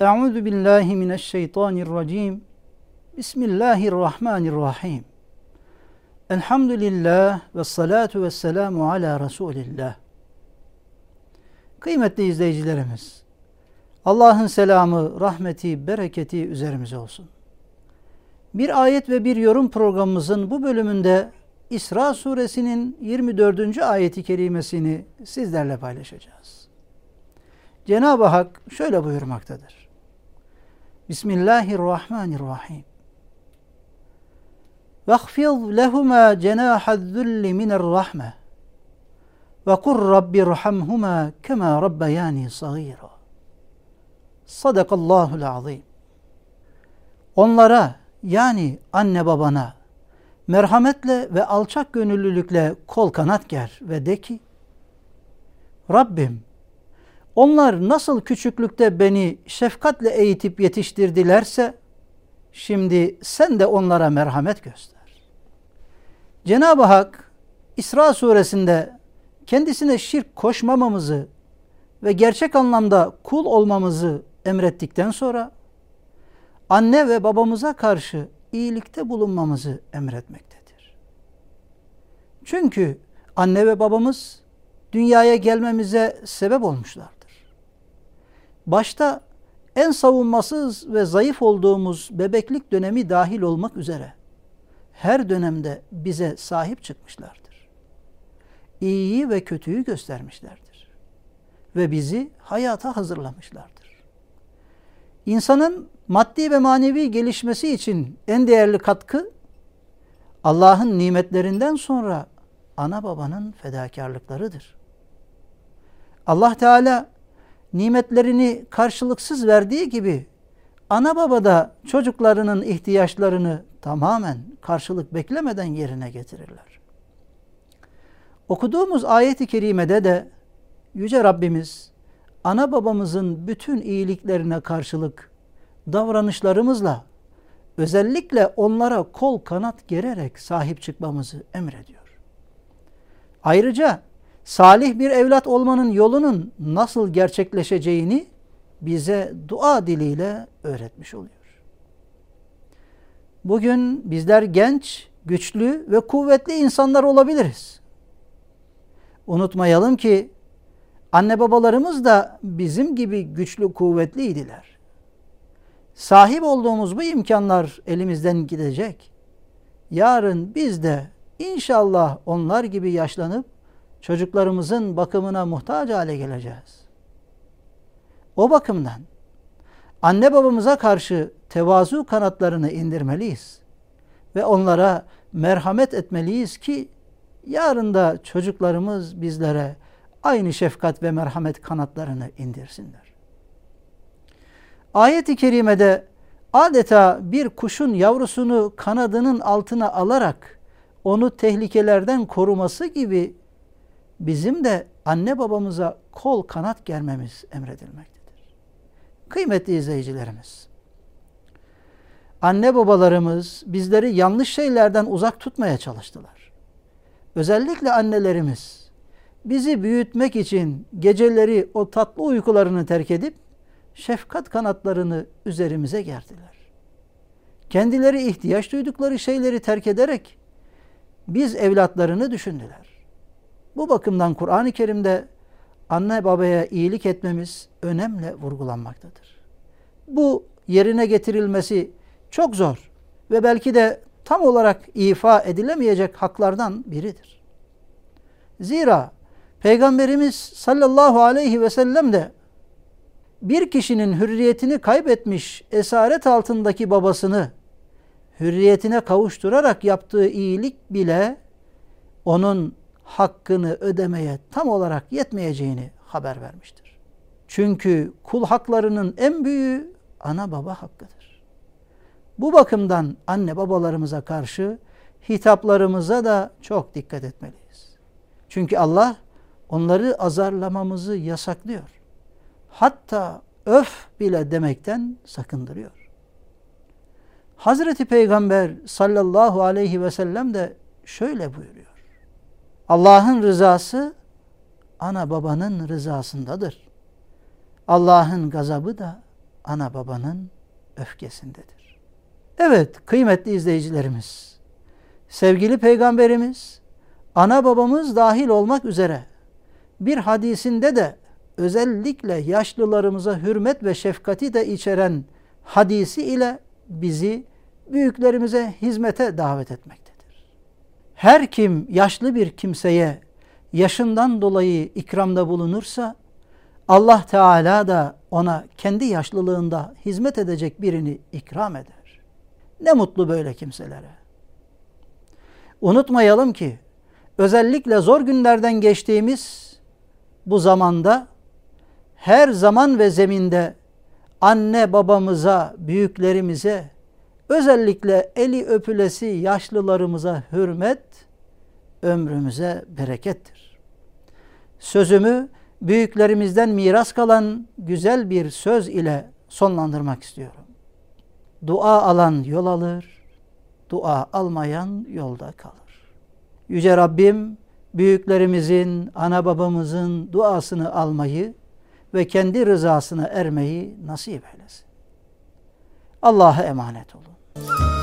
Euzu billahi mineşşeytanirracim. Bismillahirrahmanirrahim. Elhamdülillah ve salatu ve selamu ala Resulillah. Kıymetli izleyicilerimiz, Allah'ın selamı, rahmeti, bereketi üzerimize olsun. Bir ayet ve bir yorum programımızın bu bölümünde İsra suresinin 24. ayeti kerimesini sizlerle paylaşacağız. Cenab-ı Hak şöyle buyurmaktadır. Bismillahirrahmanirrahim. وَاخْفِضْ لَهُمَا جَنَاحَ الذُّلِّ مِنَ الرَّحْمَةِ وَقُلْ رَبِّ ارْحَمْهُمَا كَمَا رَبَّيَانِي صَغِيرًا Sadakallahul azim. Onlara yani anne babana merhametle ve alçak gönüllülükle kol kanat ger ve de ki Rabbim onlar nasıl küçüklükte beni şefkatle eğitip yetiştirdilerse şimdi sen de onlara merhamet göster. Cenab-ı Hak İsra suresinde kendisine şirk koşmamamızı ve gerçek anlamda kul olmamızı emrettikten sonra anne ve babamıza karşı iyilikte bulunmamızı emretmektedir. Çünkü anne ve babamız dünyaya gelmemize sebep olmuşlardır. Başta en savunmasız ve zayıf olduğumuz bebeklik dönemi dahil olmak üzere her dönemde bize sahip çıkmışlardır. İyiyi ve kötüyü göstermişlerdir. Ve bizi hayata hazırlamışlardır. İnsanın maddi ve manevi gelişmesi için en değerli katkı Allah'ın nimetlerinden sonra ana babanın fedakarlıklarıdır. Allah Teala nimetlerini karşılıksız verdiği gibi ana baba da çocuklarının ihtiyaçlarını tamamen karşılık beklemeden yerine getirirler. Okuduğumuz ayet-i kerimede de Yüce Rabbimiz ana babamızın bütün iyiliklerine karşılık davranışlarımızla özellikle onlara kol kanat gererek sahip çıkmamızı emrediyor. Ayrıca salih bir evlat olmanın yolunun nasıl gerçekleşeceğini bize dua diliyle öğretmiş oluyor. Bugün bizler genç, güçlü ve kuvvetli insanlar olabiliriz. Unutmayalım ki anne babalarımız da bizim gibi güçlü, kuvvetliydiler. Sahip olduğumuz bu imkanlar elimizden gidecek. Yarın biz de inşallah onlar gibi yaşlanıp çocuklarımızın bakımına muhtaç hale geleceğiz. O bakımdan anne babamıza karşı tevazu kanatlarını indirmeliyiz ve onlara merhamet etmeliyiz ki yarın da çocuklarımız bizlere aynı şefkat ve merhamet kanatlarını indirsinler. Ayet-i kerimede adeta bir kuşun yavrusunu kanadının altına alarak onu tehlikelerden koruması gibi bizim de anne babamıza kol kanat germemiz emredilmektedir. Kıymetli izleyicilerimiz, anne babalarımız bizleri yanlış şeylerden uzak tutmaya çalıştılar. Özellikle annelerimiz bizi büyütmek için geceleri o tatlı uykularını terk edip şefkat kanatlarını üzerimize gerdiler. Kendileri ihtiyaç duydukları şeyleri terk ederek biz evlatlarını düşündüler. Bu bakımdan Kur'an-ı Kerim'de anne babaya iyilik etmemiz önemli vurgulanmaktadır. Bu yerine getirilmesi çok zor ve belki de tam olarak ifa edilemeyecek haklardan biridir. Zira Peygamberimiz sallallahu aleyhi ve sellem de bir kişinin hürriyetini kaybetmiş esaret altındaki babasını hürriyetine kavuşturarak yaptığı iyilik bile onun hakkını ödemeye tam olarak yetmeyeceğini haber vermiştir. Çünkü kul haklarının en büyüğü ana baba hakkıdır. Bu bakımdan anne babalarımıza karşı hitaplarımıza da çok dikkat etmeliyiz. Çünkü Allah onları azarlamamızı yasaklıyor. Hatta öf bile demekten sakındırıyor. Hazreti Peygamber sallallahu aleyhi ve sellem de şöyle buyuruyor. Allah'ın rızası ana babanın rızasındadır. Allah'ın gazabı da ana babanın öfkesindedir. Evet kıymetli izleyicilerimiz, sevgili peygamberimiz, ana babamız dahil olmak üzere bir hadisinde de özellikle yaşlılarımıza hürmet ve şefkati de içeren hadisi ile bizi büyüklerimize hizmete davet etmektedir. Her kim yaşlı bir kimseye yaşından dolayı ikramda bulunursa Allah Teala da ona kendi yaşlılığında hizmet edecek birini ikram eder. Ne mutlu böyle kimselere. Unutmayalım ki özellikle zor günlerden geçtiğimiz bu zamanda her zaman ve zeminde anne babamıza, büyüklerimize, özellikle eli öpülesi yaşlılarımıza hürmet ömrümüze berekettir. Sözümü büyüklerimizden miras kalan güzel bir söz ile sonlandırmak istiyorum. Dua alan yol alır, dua almayan yolda kalır. Yüce Rabbim büyüklerimizin, ana babamızın duasını almayı ve kendi rızasına ermeyi nasip eylesin. Allah'a emanet olun. Woo!